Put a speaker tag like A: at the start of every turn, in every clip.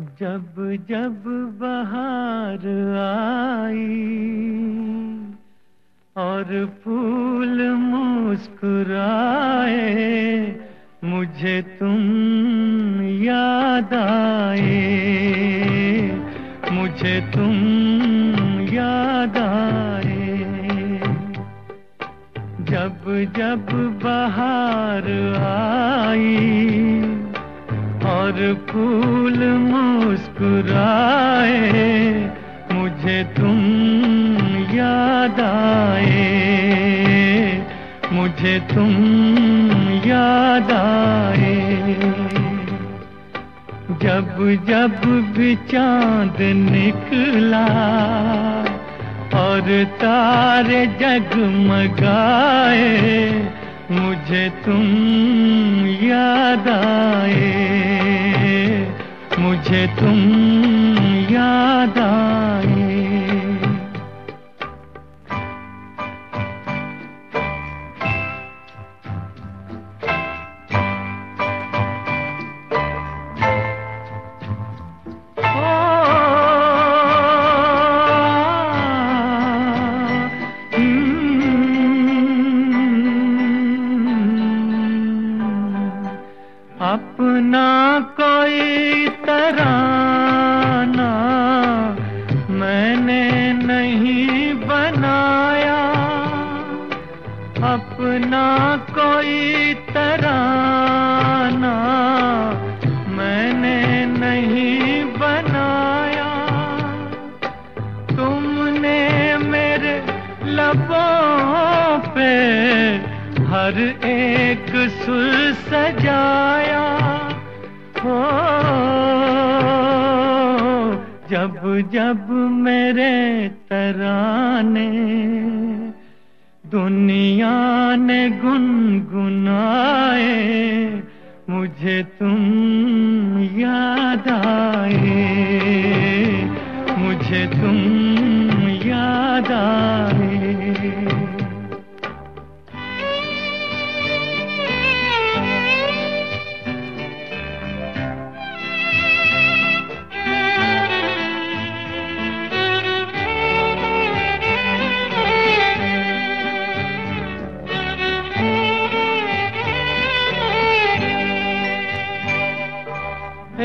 A: जब जब बहार आई और फूल मुस्कुराए, मुझे तुम याद आए। मुझे तुम याद आए। जब जब बहार आई और फूल मुस्कुराए, मुझे तुम याद आए। मुझे तुम याद आए। जब जब भी चाँद निकला और तारे जगमगाए, मुझे तुम याद आए। मुझे तुम याद आए। लबों पे हर एक सुर सजाया। हो जब जब मेरे तराने दुनिया ने गुनगुनाए, मुझे तुम याद आए। मुझे तुम याद आए।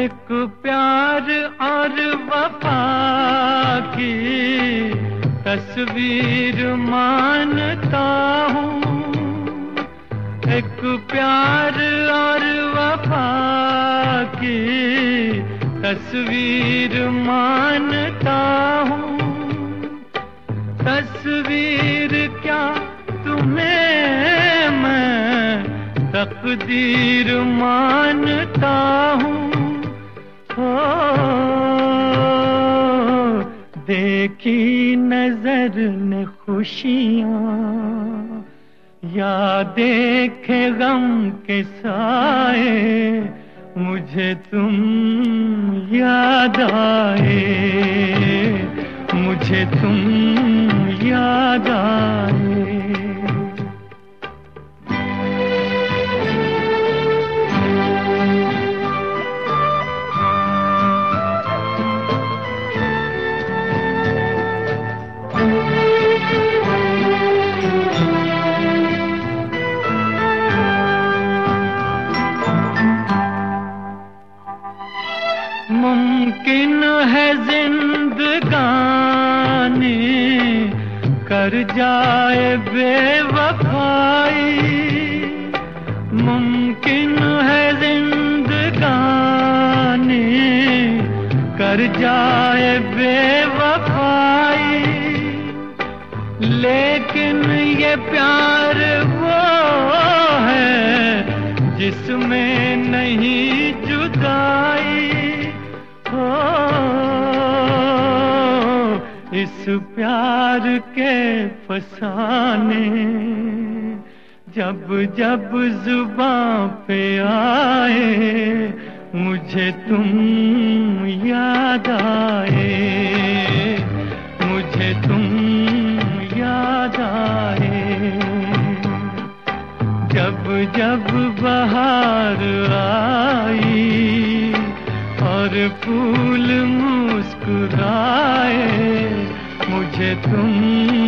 A: एक प्यार और वफा की तस्वीर मानता हूँ। एक प्यार और वफा की तस्वीर मानता हूँ। तस्वीर क्या तुम्हें मैं तकदीर मानता खुशियाँ या देखे गम के साए मुझे तुम याद आए मुझे तुम याद आए। कर जाए बेवफाई। मुमकिन है जिंदगानी कर जाए बेवफाई। लेकिन ये प्यार वो है जिसमें नहीं जुदाई इस प्यार के फसाने, जब जब जुबां पे आए, मुझे तुम याद आए, मुझे तुम याद आए। जब जब बहार आई और फूल मुस्कुराए मुझे तुम